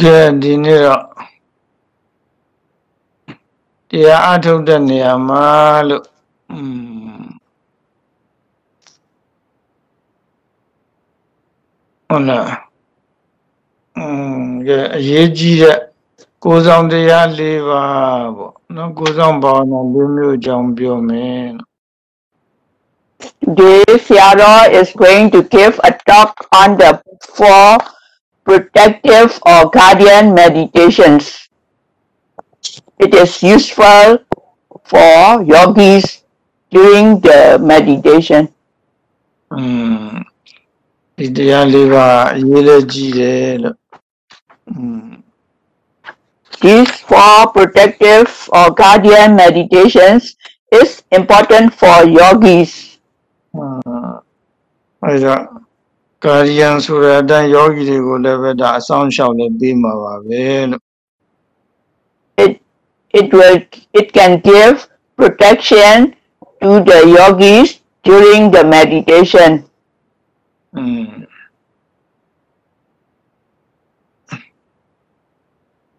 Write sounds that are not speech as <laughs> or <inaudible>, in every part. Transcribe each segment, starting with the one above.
ကဲဒီနေ့တော့တရားအထုတ်တဲ့နေရာမှာလို့อืมဟုတ်လားอืมကဲအရေးကြီးတဲ့ကိုယ်ဆောင်တရား၄ပါးပေါ့နော်ကိုယ်ဆောင်ဘာဝနာ၄မျိုးအကြောင်းပြောမယ်လို့ Today, Theodore is going to give a talk on the four protective or guardian meditations. It is useful for yogis during the meditation. These four protective or guardian meditations is important for yogis ကာရီယန်ဆိုတဲ့အတိုင်းယောဂီတွေကိုလည်းပဲဒါအဆောင်ရှောက်လည်းပြီးမှာပါပဲလို့ It it will it can give protection to the yogis during the meditation. อืม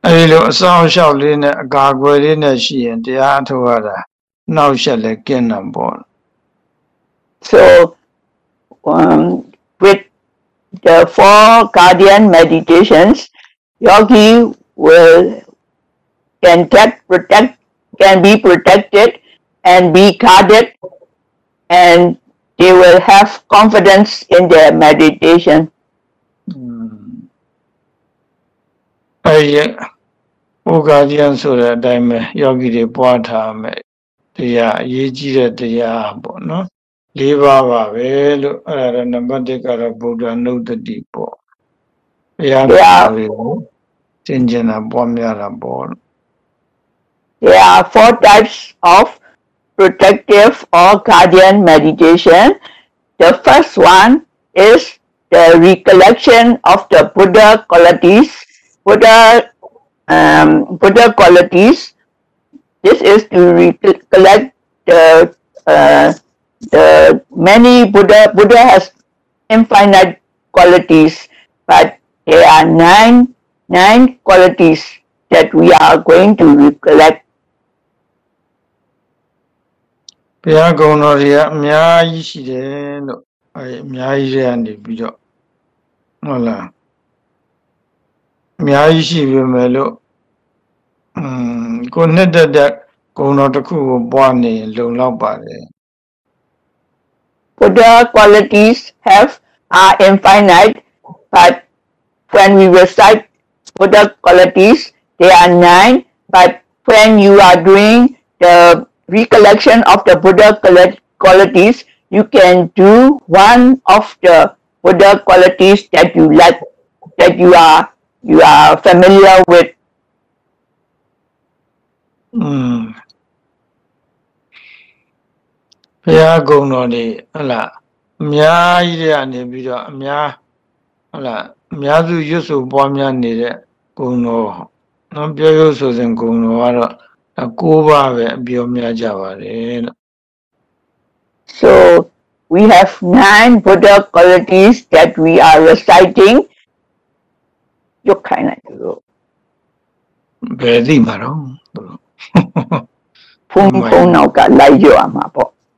အဲဒီလိုအဆောင်ရှောက်လေးနဲ့အကာအကွယ်လေးနဲ့ရှိရင်တရားအထုတ်ရတာနောက်ဆက်လည်းကင်းတယ်ပေါ့ So, um, with the four guardian meditations, yogi will can get protect can be protected and be guarded, and they will have confidence in their meditation. อืมအဲဒီဟိုကာဒီယန်ဆိုတဲ့အတိုင်းပဲယောဂီတွေပွားထားမယ်တရားအရေးကြီးတဲ့တရားပေါ့နော် ၄ပါးပါပဲလို့အဲ့ဒါတော့နံပါတ်1ကတော့ဗုဒ္ဓနုဒ္ဒတိပေါ့ဘုရား တရား တော်တွေကိုသင်ကျင်တာပွားများတာပေါ့လို့ There are four types of protective or guardian meditation. The first one is the recollection of the Buddha qualities. Buddha, um, Buddha qualities. This is to recollect the uh, the many Buddha. Buddha has infinite qualities, but there are nine nine qualities that we are going to recollect. ဘုရားကုံတော်တွေကအများကြီးရှိတယ်လို့အဲအများကြီးတွေကနေပြီးတော့ဟုတ်လားအများကြီးရှိပြီမဲ့လို့อืมကိုနှစ်သက်တဲ့ဂုံတော်တစ်ခုကိုပွားနေရင်လုံလောက်ပါတယ် Buddha qualities have are infinite, but when we recite Buddha qualities, they are nine. But when you are doing the recollection of the Buddha qualities, you can do one of the Buddha qualities that you like, that you are you are familiar with. อืม ဘုရားကုံတော်တွေဟုတ်လားအများကြီးတွေကနေပြီးတော့အများဟုတ်လားအများစုရွတ်ဆိုပွားများနေတဲ့ဂုံတော်နော်ပြောရုပ်ဆိုစဉ်ဂုံတော်ကတော့ဒါ၉ပါးပဲအပြောများကြပါတယ်လို့ So we have nine Buddha qualities that we are reciting. ရုပ်ခိုင်းလိုက်လို့ဘယ်သိမှာတော့သူတို့ဖုံးဖုံးနောက်ကလိုက်ရွတ်ရမှာပေါ့อืม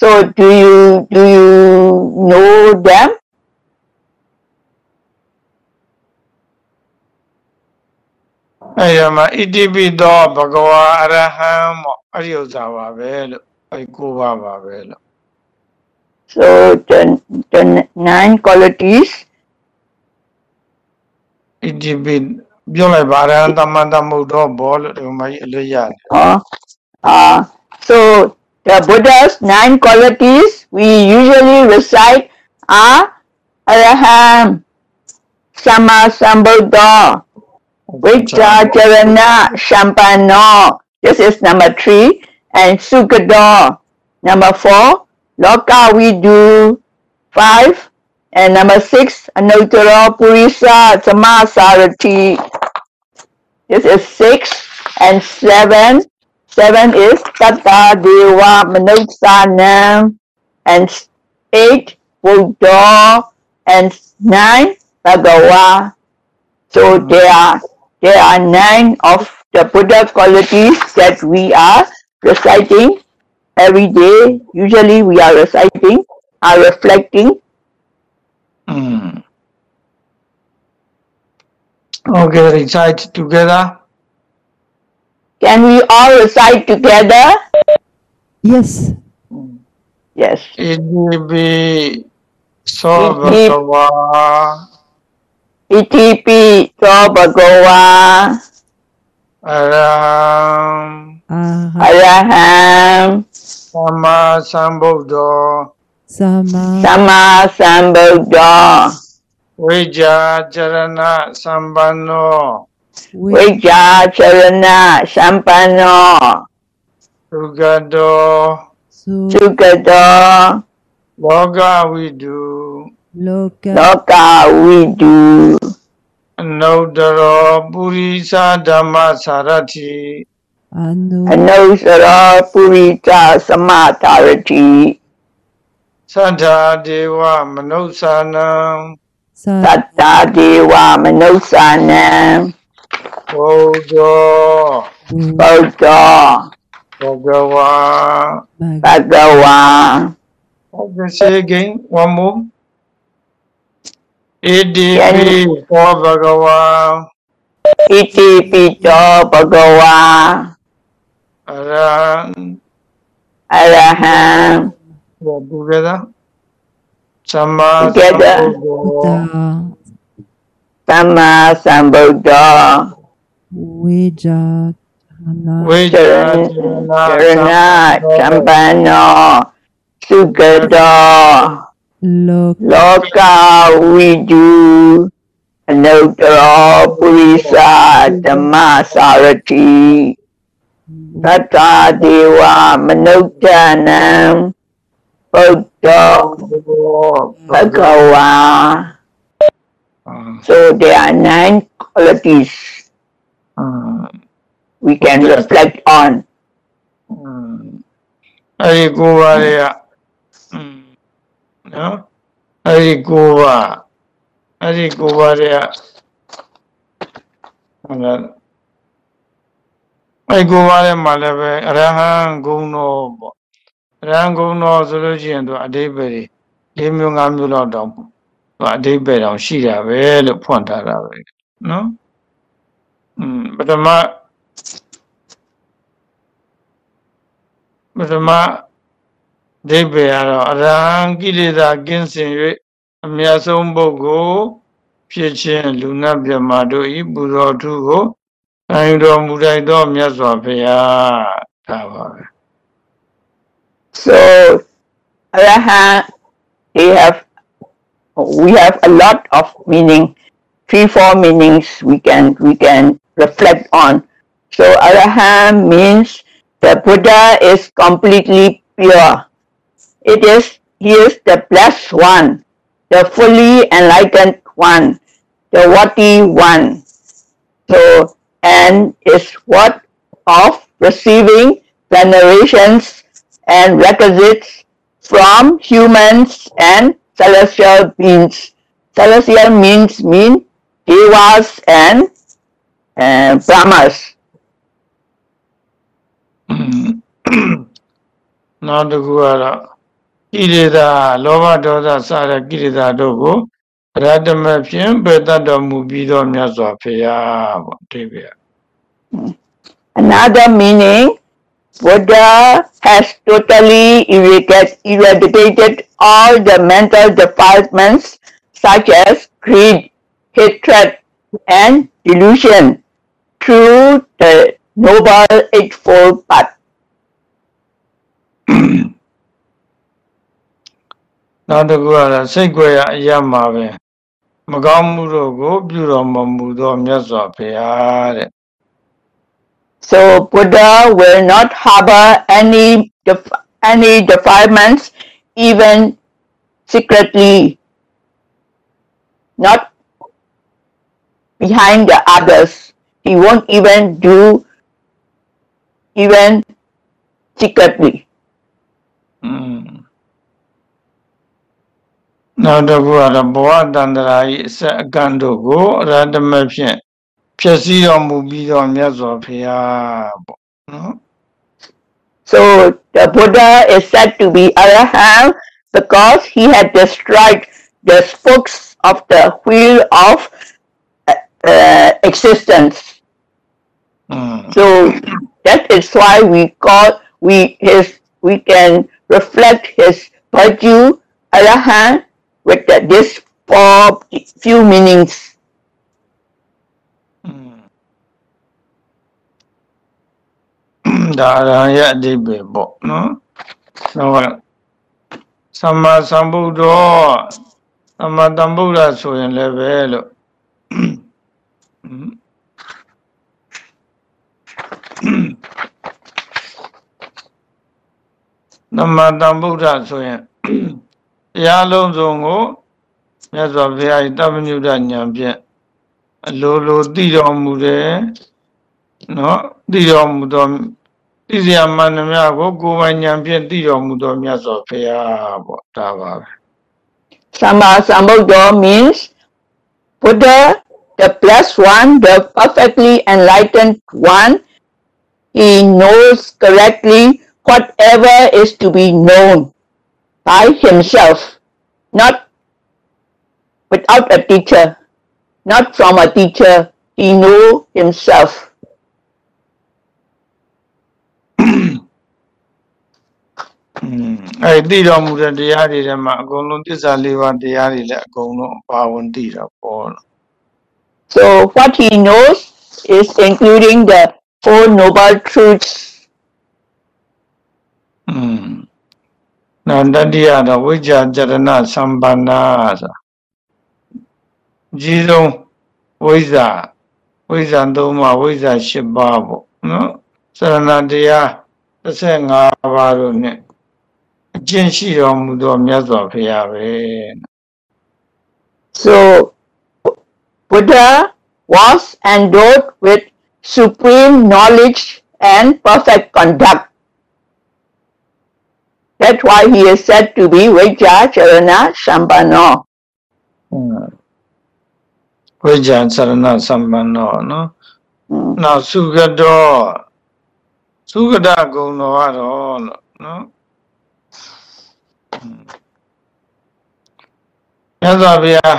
So do you do you know them? အဲ့ဒီမှာဣတိပိသောဘဂဝါအရဟံပေါ့အဲ့ဒီဥစ္စာပါပဲလို့အဲ့ဒီ၉ပါးပါပဲလို့ So the the nine qualities ဣတိပိပြောလိုက်ပါအရဟံသမ္မာသမ္ဗုဒ္ဓောဘောလို့ဒီမှာကြီးအလွတ်ရတယ် Uh, uh, so the Buddha's nine qualities we usually recite are Araham, Sama Sambuddha, Vijja Charana Shampano. This is number three. And Sukado. Number four. Loka Vidu five. And number six, Anuttara Purisa Samasarati. This is six. And seven. Seven is Tata Deva Manuksanam. And eight, Buddha. And nine, Bhagawa. So there are there are nine of the Buddha qualities that we are reciting every day. Usually we are reciting, are reflecting. Mm. Okay, recite together. Can we all recite together? Yes. Yes. Idibi Sobhagawa Itipi so Bhagawa Araham Aha. Araham Sama Sambuddho Sama. Sama Sambuddha ဝိจาชรณะสัมปันโนสุกโตสุกโตโลกวิดูโลกโลกวิดูอนุตรปุริสธรรมสารถิอนุอนุตรปุริจาสมาธารถิသတ္တာဒေဝမနုဿာနံသတ္တာဒေဝမနုဿာနံ Bodha Bhagawa Bhag- Bhagawa Okay, say again, one more. Idipi for Bhagawa Iti Pito Bhagawa Aran Araham together. Sama Together. Sambuddho Da. Sama Sambuddha Wija. Hana. Vijja Jarana Champano Sugada Loka. Loka Vidu Anutara Purisa Dhamma Sarati Tata Deva Manuktanam Buddha Bhagawa. Ah. So there are nine qualities we can Okay. reflect on. အဲ့ဒီကိုပါတွေကอืมနော်အဲ့ဒီကိုပါအဲ့ဒီကိုပါတွေကဟုတ်လားအဲ့ဒီကိုပါတွေမှာလည်းပဲအရဟံဂုဏ်တော်ပေါ့အရဟံဂုဏ်တော်ဆိုလို့ရှိရင်သူအတိပ္ပယ်တွေ၄မျိုး၅မျိုးလောက်တောင်သူအတိပ္ပယ်တောင်ရှိတာပဲလို့ဖွင့်ထားတာပဲနော် อืมပထမပထမဒိဗ္ဗေကတော့အရဟံကိလေသာကင်းစင်၍အမြတ်ဆုံးပုဂ္ဂိုလ်ဖြစ်ခြင်းလူနာမြတ်မာတို့ဤပူဇော်ထုကိုခံယူတော်မူတိုက်သောမြတ်စွာဘုရားဒါပါပဲ So Arahant, they have we have a lot of meaning, three, four meanings we can we can reflect on. So Arahant means the Buddha is completely pure. It is he is the blessed one, the fully enlightened one, the Vati one. So and is what of receiving venerations and requisites from humans and celestial beings. Celestial means mean devas and brahmas. နောက်တစ်ခုကတော့ကိလေသာလောဘဒေါသစတဲ့ကိလေသာတို့ကိုရတ္တမဖြင့်ပယ်တတ်တော်မူပြီးသောမြတ်စွာဘုရားပေါ့အဓိပ္ပာယ် <clears throat> Another meaning, Buddha has totally eradicated, eradicated all the mental defilements such as greed, hatred, and delusion through the Noble Eightfold Path. <clears throat> နောက်တစ်ခုကတော့စိတ်ကြွယ်ရအရမှာပဲ မကောင်းမှုတို့ကို ပြုတော်မမူသောမြတ်စွာဘုရားတဲ့ So Buddha will not harbor any def- any defilements, even secretly, not behind the others. He won't even do even secretly. อืมနောက်တစ်ခုကတော့ဘဝတန္တရာဤအဆက်အကန့်တို့ကိုအရဟတမဖြင့်ဖြစ်စည်းတော်မူပြီးတော့မြတ်စွာဘုရားပေါ့နော် So the Buddha is said to be Arahant because he had destroyed the spokes of the wheel of uh, existence. Mm. So that is why we call we his we can reflect his virtue arahan with the, this four few meanings. <clears throat> Mm. ဒါရံရဲ့အဓိပ္ပာယ်ပေါ့နော်ဆိုတော့သမ္မာသမ္ဗုဒ္ဓသမ္မာသမ္ဗုဒ္ဓဆိုရင်လည်းပဲလို့ อืมသမ္မာသမ္ဗုဒ္ဓဆိုရင်တရားလုံးစုံကိုမြတ်စွာဘုရား၏တပ္ပညုတဉာဏ်ဖြင့်အလိုလိုသိတော်မူတယ်နော်သိတော်မူသောသိစရာမှန်သမျှကိုကိုယ်ပိုင်ဉာဏ်ဖြင့်သိတော်မူသောမြတ်စွာဘုရားပေါ့ဒါပါပဲ Sama Sambuddha means Buddha, the blessed one, the perfectly enlightened one. He knows correctly whatever is to be known by himself, not without a teacher, not from a teacher. He knows himself. อืมအဲ့ဒီသိတော်မူတဲ့တရားတွေထဲမှာအကုန်လုံးသစ္စာလေးပါးတရားတွေလည်းအကုန်လုံးအပါဝင်သိတာပေါ့လို့ So what he knows is including the four noble truths. Hmm. Now, Dandiya, the Vijaya Jarana Sambandha. Jizo, Vijaya, Vijaya Doma, Vijaya Shibabu. No? Saranadiya, 35ပါးတို့နဲ့အကျင့်ရှိတော်မူသောမြတ်စွာဘုရားပဲ So Buddha was endowed with supreme knowledge and perfect conduct. That's why he is said to be Vajja Charana Sambhano. ဝိဇ္ဇာစရဏသမ္ပန္နောနော် Mm. နောက်သုခတောသုခတဂုံတော်ကတော့လို့နော်မြတ်စွာဘုရား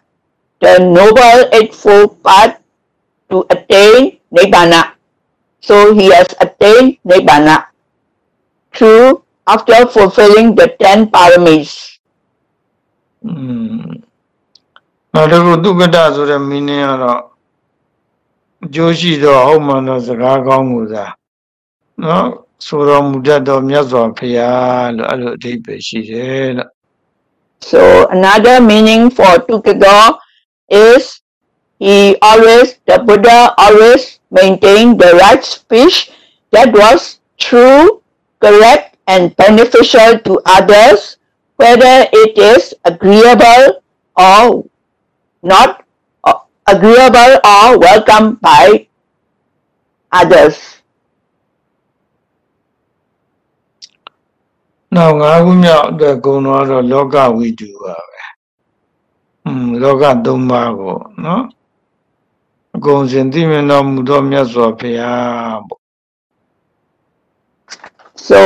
the noble eightfold path to attain Nibbana. So he has attained Nibbana through after fulfilling the ten paramis. อืมနောက်တစ်ခုဒုက္ကတဆိုတဲ့မင်းင်းကတော့အကျိုးရှိသောဟုတ်မှန်သောစကားကောင်းကိုသာနော်ဆိုတော်မူတတ်သောမြတ်စွာဘုရားလို့အဲ့လိုအဓိပ္ပာယ်ရှိတယ်လို့ So another meaning for Tukego is he always, the Buddha always maintained the right speech that was true, correct and beneficial to others, whether it is agreeable or not uh, agreeable or welcome by others. နောက်ငါးခုမြောက်အတွက်ဂုဏ်တော်ကတော့လောကဝိတုပါပဲอืม ဲ လောကသုံးပါးကိုနော်အကုန်စင်သိမြင်တော်မူသောမြတ်စွာဘုရားပေါ့ So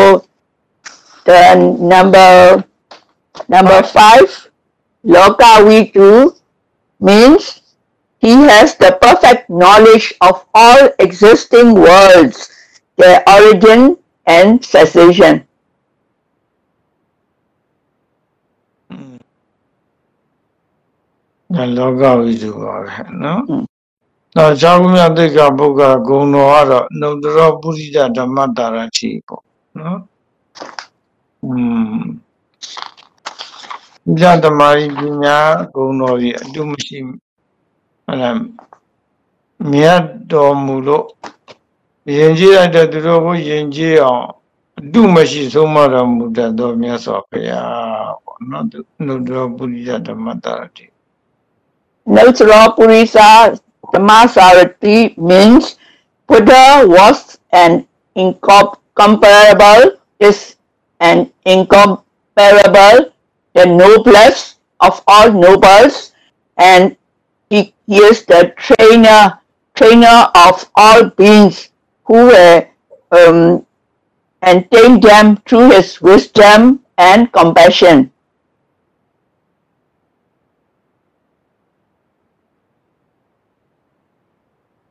the number number five, Loka Vitu means he has the perfect knowledge of all existing worlds, their origin and cessation. လောကဝိသုပါပဲနော်တော့ဇာကုမြတ်တိကပုဂ္ဂဂုံတော်ကတော့နှုတ်တော်ပုရိဒဓမ္မတာရတိပေါ့နော်อืมဉာဏ်ဓမ္မရိပညာဂုံတော်ကြီးအတုမရှိအဲ့ဒါမြတ်တော်မူလို့ယဉ်ကျေးရတဲ့သူတို့ကိုယဉ်ကျေးအောင်အတုမရှိဆုံးမတော်မူတတ်သောမြတ်စွာဘုရားပေါ့နော်နှုတ်တော်ပုရိဒဓမ္မတာရတိ Nutra Purisa Dhammasarati means Buddha was an incomparable, is an incomparable, the noblest of all nobles, and he, he is the trainer, trainer of all beings who were um, and trained them through his wisdom and compassion.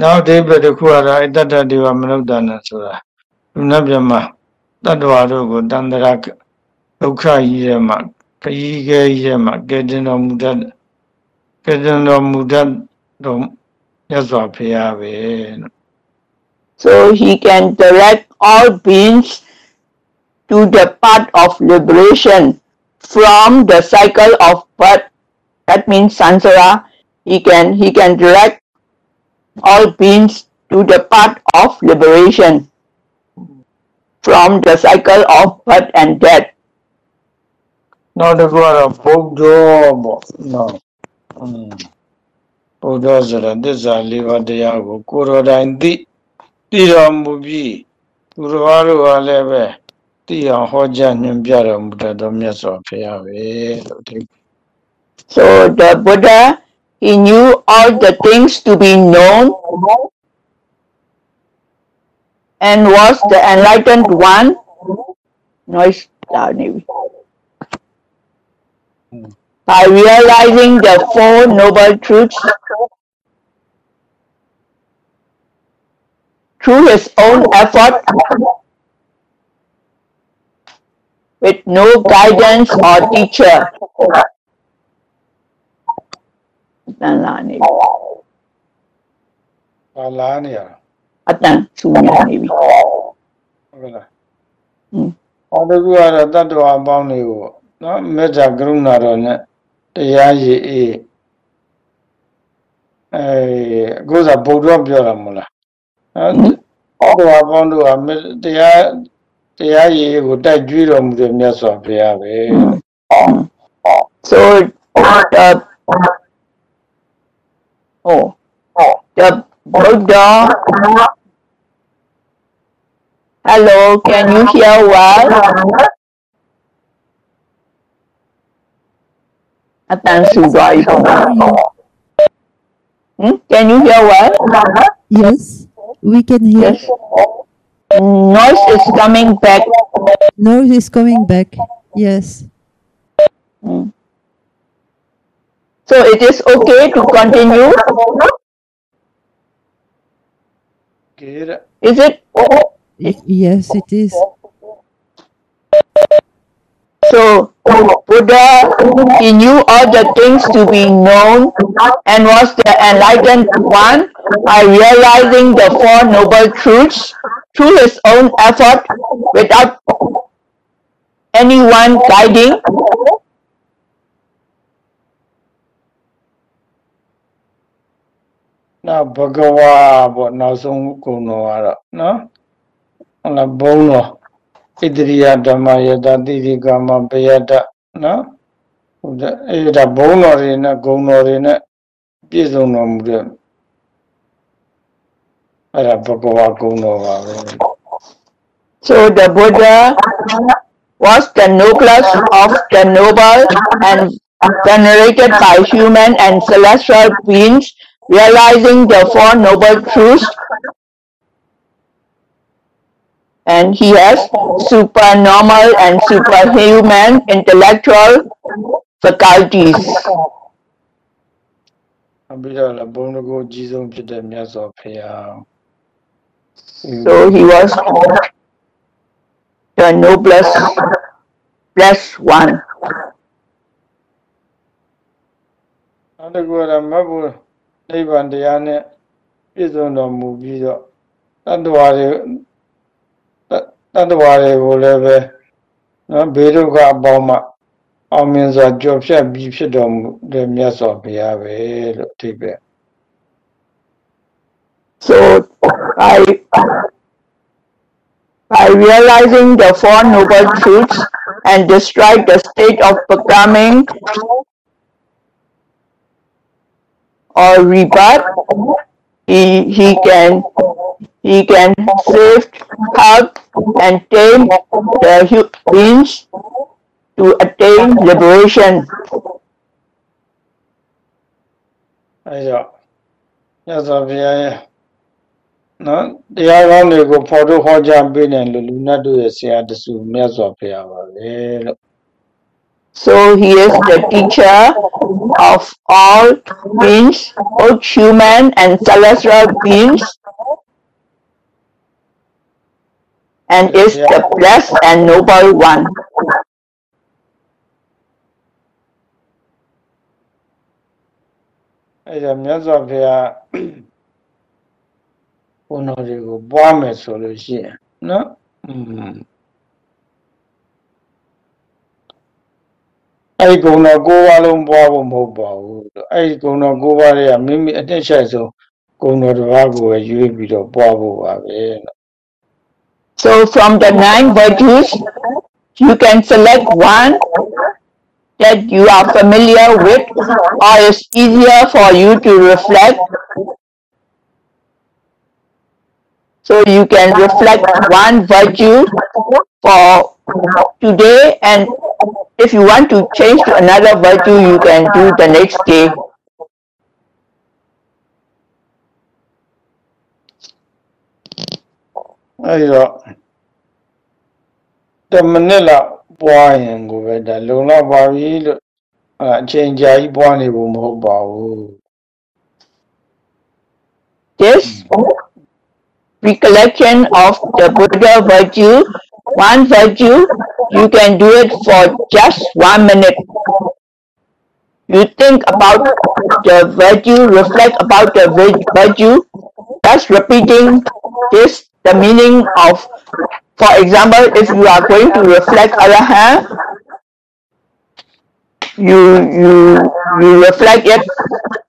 နောက်ဒီဘက်တစ်ခုကတော့အတ္တတဒေဝမနုဿာနံဆိုတာလူနာပြမတတ္တဝတို့ကိုတန္တရာဒုက္ခကြီးရဲ့မှာခရီးခဲကြီးရဲ့မှာကဲတင်တော်မူတတ်ကဲတင်တော်မူတတ်တော်မြတ်စွာဘုရားပဲလို့ So he can direct all beings to the path of liberation from the cycle of birth. That means samsara. He can he can direct all beings to the path of liberation from the cycle of birth and death. နောက်တစ်ခုကတော့ဗုဒ္ဓပေါ့နော်อืมဗုဒ္ဓဆိုတာသစ္စာလေးပါးတရားကိုကိုယ်တော်တိုင်သိသိတော်မူပြီးသူတော်ဘာတို့ကလည်းပဲသိအောင်ဟောကြားညွှန်ပြတော်မူတတ်သောမြတ်စွာဘုရားပဲလို့ဒီ So the Buddha, he knew all the things to be known and was the enlightened one. Noise maybe. By realizing the Four Noble Truths through his own effort with no guidance or teacher. တန်လာနေပြီပါလာနေရတာအတန်ဆူနေနေပြီဟုတ်ကဲ့လားอืมနောက်တစ်ခုကတော့တတ္တဝါအပေါင်းတွေကိုနော်မေတ္တာကရုဏာတော်နဲ့တရားရည်အေးအဲအခုဆိုဗုဒ္ဓပြောတာမဟုတ်လားနော်တတ္တဝါအပေါင်းတို့ကမေတ္တရားတရားရည်အေးကိုတိုက်ကြွေးတော်မူတဲ့မြတ်စွာဘုရားပဲ So the Oh. The brother. Hello, can you hear well? Attention, guys. Hmm? Can you hear well? Yes, we can hear. Yes. Noise is coming back. Noise is coming back. Yes. Hmm. So it is okay to continue. Is it? Yes, it is. So Buddha, he knew all the things to be known and was the enlightened one by realizing the Four Noble Truths through his own effort without anyone guiding. နောက်ဘဂဝါပေါ့နောက်ဆုံးကုံတော်ကတော့နော်ဟုတ်လားဘုံတော်ဣတရိယဓမ္မယတတိတိကာမပယတ္တနော်ဟုတ်တယ်အဲ့ဒါဘုံတော်တွေနဲ့ဂုံတော်တွေနဲ့ပြည့်စုံတော်မူတဲ့ အဲ့ဒါဘဂဝါကုံတော်ပါပဲ So the Buddha was the noblest of the noble and venerated by human and celestial beings, realizing the Four Noble Truths. And he has supernormal and superhuman intellectual faculties. ပြီးတော့လည်းဘုံတကူအကြီးဆုံးဖြစ်တဲ့မြတ်စွာဘုရား So he was the noblest, blessed one. နောက်တစ်ခုကတော့မတ်ဘူး နိဗ္ဗာန်တရားနဲ့ပြည့်စုံတော်မူပြီးတော့တတ္တဝါတွေတတတ္တဝါတွေကိုလည်းပဲနော်ဘေးဒုက္ခအပေါင်းမှအောင်မြင်စွာကြော်ဖြတ်ပြီးဖြစ်တော်မူတဲ့မြတ်စွာဘုရားပဲလို့အဓိပ္ပာယ် So by, by realizing the Four Noble Truths and destroy the state of becoming or rebirth, he, he can he can save, help, and tame the hu- beings to attain liberation. အဲကြောင့်မြတ်စွာဘုရားရဲ့နော်တရားကောင်းတွေကိုဖော်ထုတ်ဟောကြားပေးတယ်လို့လူနတ်တို့ရဲ့ဆရာတဆူမြတ်စွာဘုရားပါပဲလို့ So he is the teacher of all beings, both human and celestial beings, and is the blessed and noble one. အဲကြောင့်မြတ်စွာဘုရားဘုန်းတော်တွေကိုပွားမယ်ဆိုလို့ရှိရင်နော်อืม အဲ့ဒီကုံတော်၉ပါးလုံးပွားဖို့မဟုတ်ပါဘူးလို့အဲ့ဒီကုံတော်၉ပါးတွေကမိမိအတက်ရှိုက်ဆုံးကုံတော်တစ်ပါးကိုပဲရွေးပြီးတော့ပွားဖို့ပါပဲလို့ So from the nine virtues, you can select one that you are familiar with or is easier for you to reflect. So you can reflect one virtue for today and if you want to change to another virtue, you can do the next day. အဲ့ဒီတော့တမနစ်လောက်ပွားရင်ကိုပဲဒါလုံလောက်ပါပြီလို့အဲ့ဒါအချိန်ကြာကြီးပွားနေဖို့မဟုတ်ပါဘူး This recollection of the Buddha virtue, one virtue, you can do it for just one minute. You think about the virtue, reflect about the vir- virtue, just repeating this, the meaning of, for example, if you are going to reflect Arahant, you you you reflect it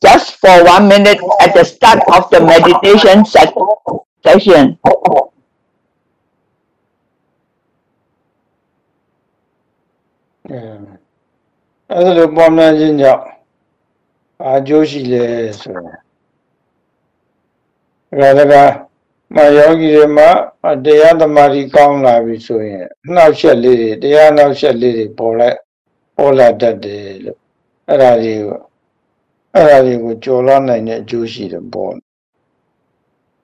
just for one minute at the start of the meditation se- session. အဲအဲ့ဒါလိုပွားများခြင်းကြောင့်အာကျိုးရှိလဲဆိုရင်ဒါကလည်းမယောဂီတွေမှာတရားသမာဓိကောင်းလာပြီဆိုရင်နှောက်ရက်လေးတွေတရားနှောက်ရက်လေးတွေပေါ်လိုက်ပေါ်လာတတ်တယ်လို့အဲ့ဒါတွေကိုအဲ့ဒါတွေကိုကြော်လွှမ်းနိုင်တဲ့အကျိုးရှိတယ်ပေါ့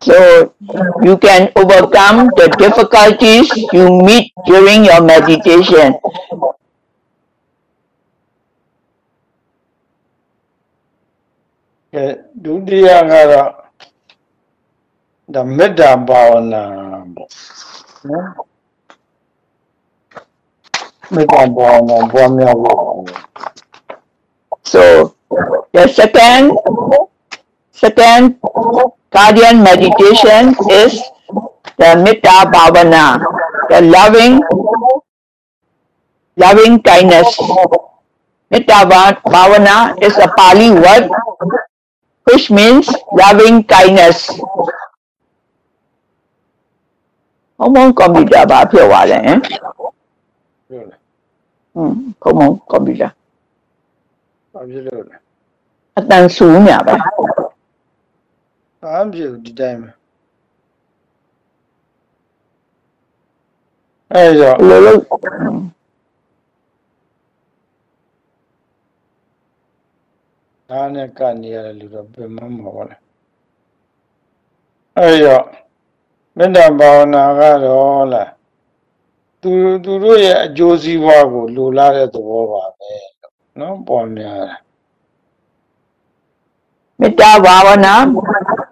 So you can overcome the difficulties you meet during your meditation. ဒုတိယကတော့ဒါမေတ္တာဘာဝနာပေါ့နော်မေတ္တာဘာဝနာပွားများဖို့ So the second second guardian meditation is the Metta Bhavana, the loving loving kindness. Metta Bha- Bhavana is a Pali word which means loving kindness ဘုံဘုံကွန်ပျူတာဘာဖြစ်သွားလဲဟင်ဟုတ်လားอืมဘုံဘုံကွန်ပျူတာဘာဖြစ်လို့လဲအတန်ဆူညပါဘာဖြစ်ဒီတိုင်းမှာအဲ့တော့ဘယ်လိုလုပ် ဒါနဲ့ကနေရတဲ့လူတော့ပြန်မမှာပါလေအဲ့တော့မေတ္တာဘာဝနာကတော့လားသူသူတို့ရဲ့အကျိုးစီးပွားကိုလိုလားတဲ့သဘောပါပဲနော်ပေါ်များတာ Metta Bhavana,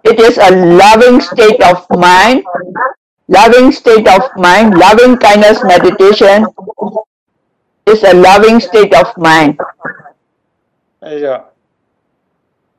it is a loving state of mind, loving state of mind, loving kindness meditation is a loving state of mind. အဲ့တော့ဒီ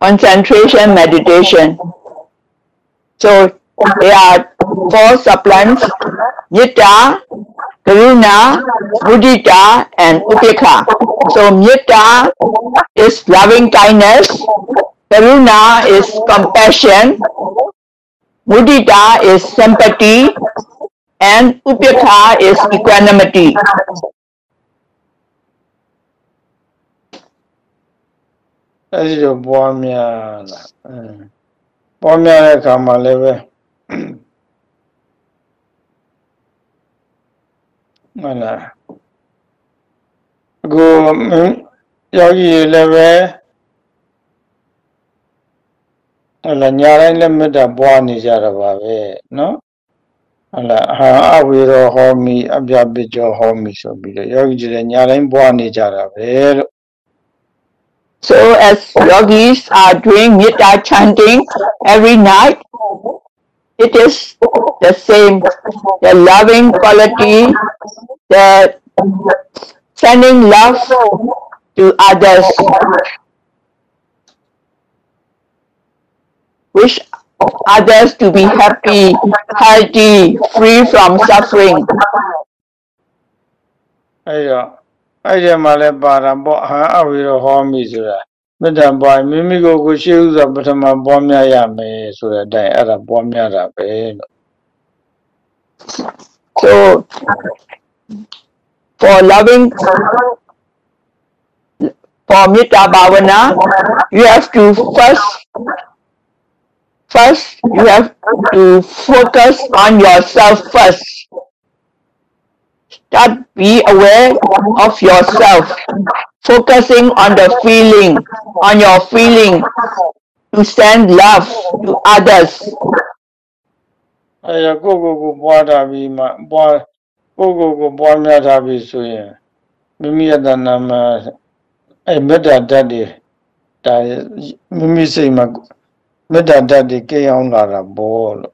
concentration meditation. So, there are four supplants, Metta, Karuna, Mudita, and Upekha. So, Metta is loving kindness, Karuna is compassion, Mudita is sympathy, and Upekha is equanimity. အဲ့ဒီတော့ပွားများလာအင်းပွားများတဲ့အခါမှာလည်းပဲဟုတ်လားအခုမင်းယောဂီတွေလည်းပဲဟုတ်လားညာတိုင်းလည်းမေတ္တာပွားနေကြတာပါပဲနော်ဟုတ်လားဟာအဝေရောဟောမိအပြပိကျော်ဟောမိဆိုပြီးတော့ယောဂီတွေလည်းညာတိုင်းပွားနေကြတာပဲလို့ So as yogis are doing metta chanting every night, it is the same, the loving quality, the sending love to others, wish others to be happy, healthy, free from suffering. အဲ့တော့ uh, အဲ့ဒီမှာလည်းပါတာပေါ့ဟာအဝေရောဟောမိဆိုတာမေတ္တာပွားမိမိကိုယ်ကိုရှေးဥစွာပထမပွားများရမယ်ဆိုတဲ့အတိုင်းအဲ့ဒါပွားများတာပဲလို့ So, for loving, for Metta Bhavana, you have to first, first you have to focus on yourself first. Start be aware of yourself, focusing on the feeling, on your feeling, to send love to others. အဲ့ဒါကိုယ့်ကိုယ်ကိုပွားတာပြီးမှပွားကိုယ့်ကိုယ်ကိုပွားများတာပြီးဆိုရင်မိမိရဲ့တဏ္ဍာမှာအဲ့မေတ္တာဓာတ်တွေဒါမိမိစိတ်မှာမေတ္တာဓာတ်တွေကိအောင်လာတာပေါ့လို့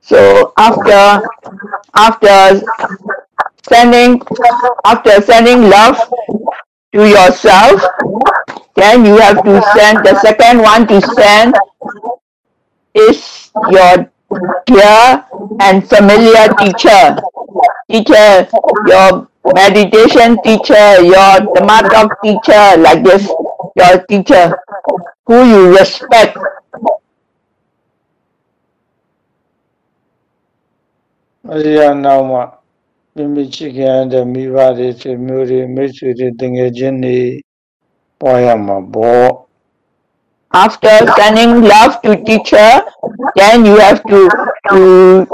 So after after sending after sending love to yourself, then you have to send the second one to send is your dear and familiar teacher. Teacher, your meditation teacher, your Dhamma talk teacher, like this, your teacher who you respect. အဲဒီကနောက်မှမိမိချစ်ခင်ရတဲ့မိဘတွေဆွေမျိုးတွေမိတ်ဆွေတွေတငယ်ချင်းတွေပွားရမှာပေါ့ after sending love to teacher, then you have to to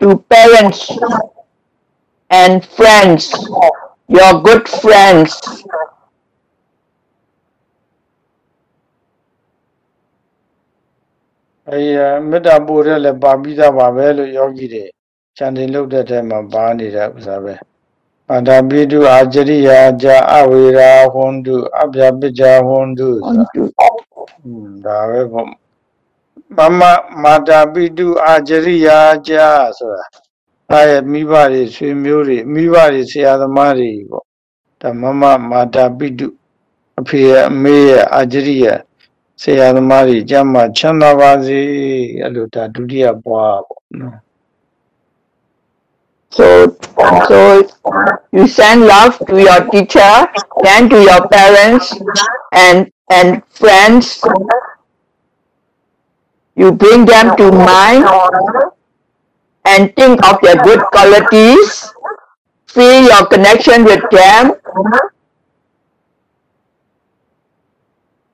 to parents and friends, your good friends. အ အဲဒီမေတ္တာပို့တဲ့လည်းပါပြီးသားပါပဲလို့ယောဂီတွေခြံတင်လုပ်တဲ့ထဲမှာပါနေတဲ့ဥစ္စာပဲအတာပိတုအာจရိယာကြအဝေရာဟွန်တုအပြပိကြဟွန်တုဆိုတာอืมဒါပဲပေါ့မမမာတာပိတုအာจရိယာကြဆိုတာအဲရဲ့မိဘတွေဆွေမျိုးတွေမိဘတွေဆရာသမားတွေပေါ့ဒါမမမာတာပိတုအဖေရဲ့အမေရဲ့အာจရိယာ ဆရာသမားတွေကြမ်းမှချမ်းသာပါစေအဲ့လိုဒါဒုတိယဘွားပေါ့နော် So, so you send love to your teacher, then to your parents and and friends. You bring them to mind and think of their good qualities. Feel your connection with them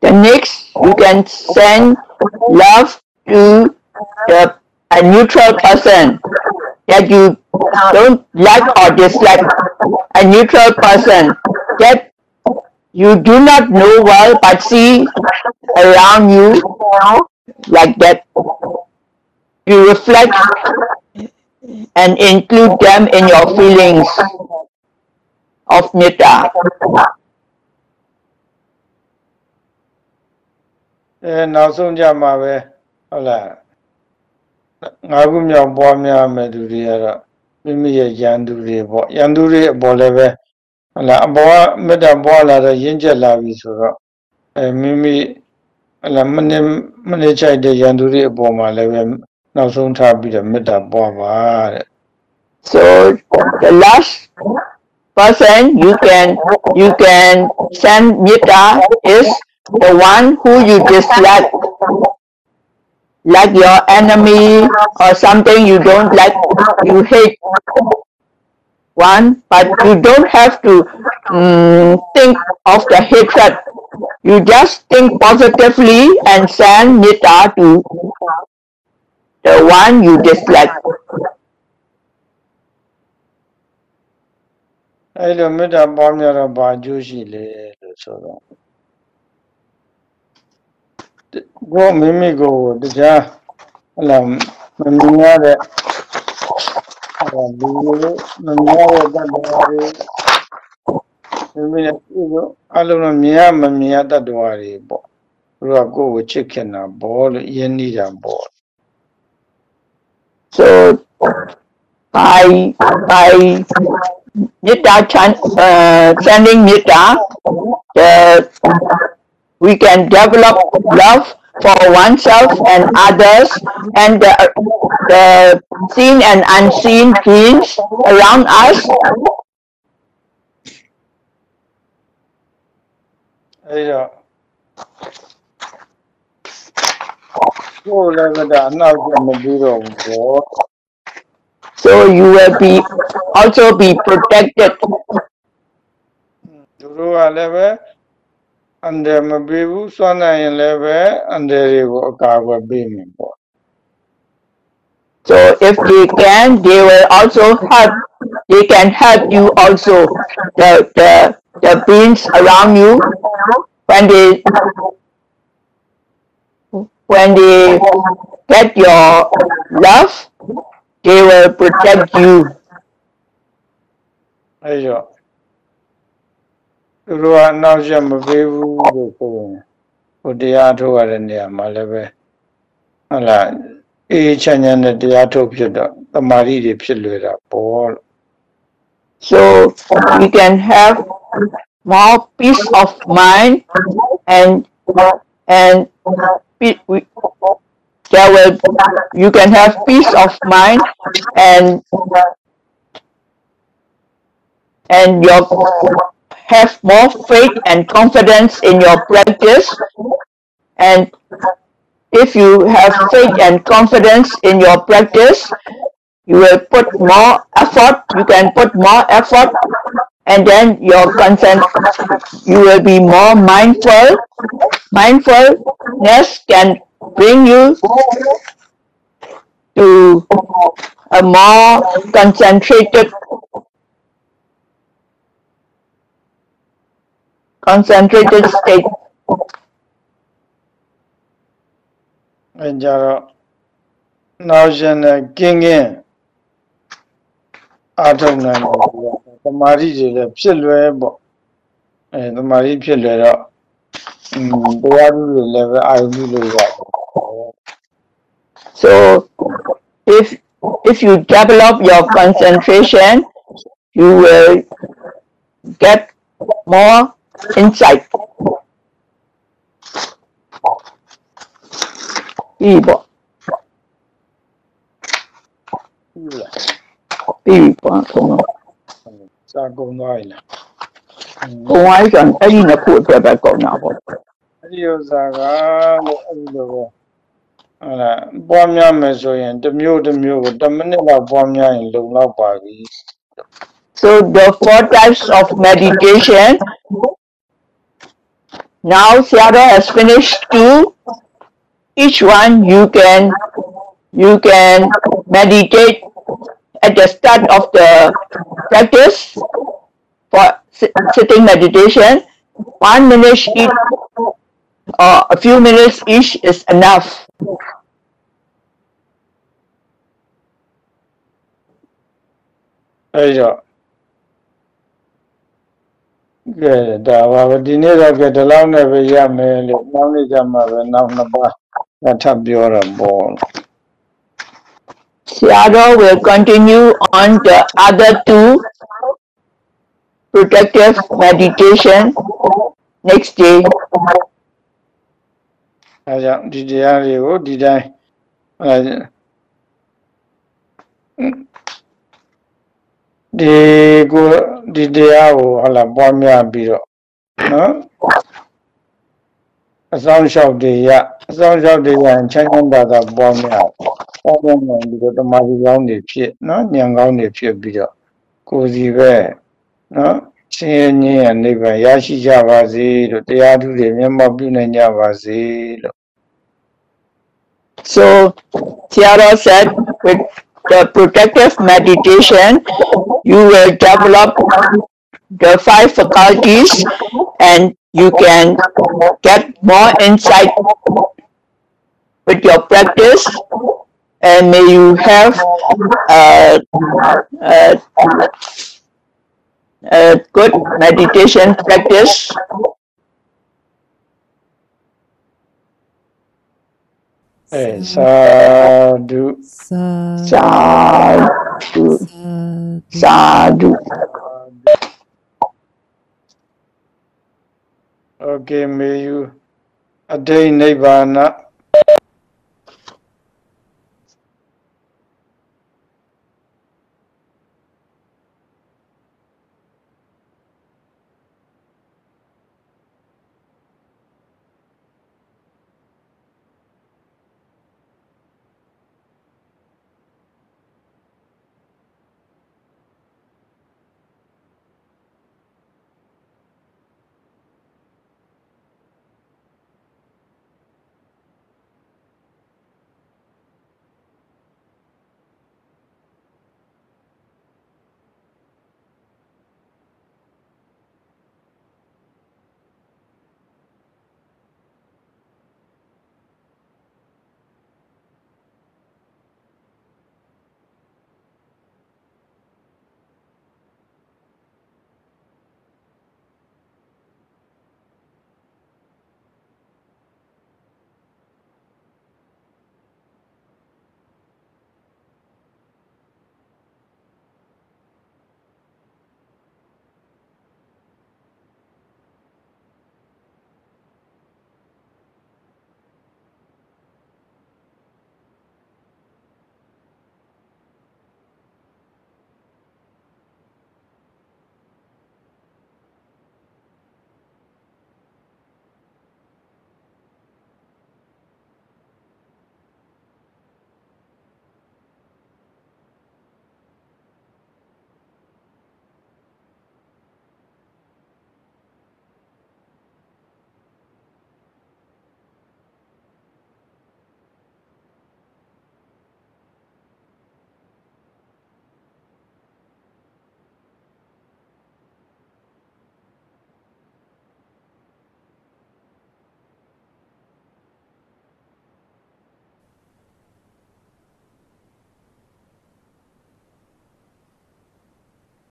The next, you can send love to the a neutral person that you don't like or dislike. A neutral person that you do not know well but see around you like that. You reflect and include them in your feelings of metta. အဲနောက်ဆုံးကြမှာပဲဟုတ်လားငါးခုမြောက်ပွားများမယ်သူတွေကတော့မိမိရဲ့ရန်သူတွေပေါ့ရန်သူတွေအပေါ်လည်းပဲဟုတ်လားအပေါ်ကမေတ္တာပွားလာတော့ရင့်ကျက်လာပြီဆိုတော့အဲမိမိဟုတ်လားမနစ်မနစ်ချိုက်တဲ့ရန်သူတွေအပေါ်မှာလည်းပဲနောက်ဆုံးထားပြီးတော့မေတ္တာပွားပါတဲ့ So the last person you can you can send metta is the one who you dislike, like your enemy or something you don't like, you hate one, but you don't have to um, think of the hatred. You just think positively and send metta to the one you dislike. အဲ့လိုမေတ္တာပွားများတော့ဘာအကျိုးရှိလဲလို့ဆိုတော့ ကိုယ်မိမိကိုယ်တရားဟုတ်လားမမြင်ရတဲ့ဟုတ်လားလူတွေမမြင်ရတဲ့တတ်တော်တွေမိမိနဲ့ဒီလိုအလုံးလုံးမြင်ရမမြင်ရတတ်တော်တွေပေါ့သူကကိုယ့်ကိုချစ်ခင်တာပေါ့လို့ယဉ်နေတာပေါ့ So by by Metta chan, uh, sending Metta, the, we can develop love for oneself and others and the, the seen and unseen beings around us. အဲဒီတော့ကိုယ်လည်းကဒါအနောက်ကျမပြီးတော့ဘူးပေါ့ So you will be also be protected. သူတို့ကလည်းပဲ အန်တယ်မပေးဘူးစွမ်းနိုင်ရင်လည်းပဲအန်တယ်တွေကိုအကာအကွယ်ပေးမယ်ပေါ့ So if they can, they will also help. They can help you also. The the the beings around you when they when they get your love, they will protect you. အဲကြောင့် သူတို့ကအနောက်ကျမပေးဘူးလို့ဆိုရင်ဟိုတရားထုတ်ရတဲ့နေရာမှာလည်းပဲဟုတ်လားအေးချမ်းချမ်းနဲ့တရားထုတ်ဖြစ်တော့တမာရီတွေဖြစ်လွယ်တာပေါ့လို့ So we can have more peace of mind and and pe- we, there will you can have peace of mind and and your have more faith and confidence in your practice and if you have faith and confidence in your practice, you will put more effort, you can put more effort, and then your consent, you will be more mindful. Mindfulness can bring you to a more concentrated concentrated <laughs> state. အဲကြတော့နောက်ရှင်နဲ့ကင်းကင်းအာထုံနိုင်တယ်ပြီးတော့သမာဓိတွေလည်းဖြစ်လွယ်ပေါ့အဲသမာဓိဖြစ်လွယ်တော့อืมတရားဓုတွေလည်းပဲအာရုံပြုလို့ရတယ် So if if you develop your concentration, you will get more insightful. Evil. So the four types of meditation now Sayadaw has finished two. Each one you can you can meditate at the start of the practice for sitting meditation. One minute each or a few minutes each is enough. အဲ့တော့ ကဲဒါပါပဲဒီနေ့တော့ကဲဒီလောက်နဲ့ပဲရမယ်လို့နောက်နေ့ကျမှပဲနောက်နှစ်ပါးထပ်ပြောရပေါ့ Sayadaw will continue on the other two protective meditation. Next day. အဲကြောင့်ဒီတရားတွေကိုဒီတိုင်းအဲ ဒီကိုဒီတရားကိုဟလာပွားများပြီးတော့နော်အဆောင်လျှောက်တွေရအဆောင်လျှောက်တွေရရင်ချမ်းချမ်းသာသာပွားများပွားများနိုင်ပြီးတော့တမာတိကောင်းတွေဖြစ်နော်ဉာဏ်ကောင်းတွေဖြစ်ပြီးတော့ကိုယ်စီပဲနော်ရှင်ရဲ့ဉာဏ်ရနိဗ္ဗာန်ရရှိကြပါစေလို့တရားထုတွေမျက်မှောက်ပြုနိုင်ကြပါစေလို့ So Seattle said with the protective meditation, you will develop the five faculties and you can get more insight with your practice. And may you have a, a, a good meditation practice sadhu Sadhu. sadhu Okay may you attain nibbana